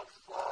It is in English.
الصالحين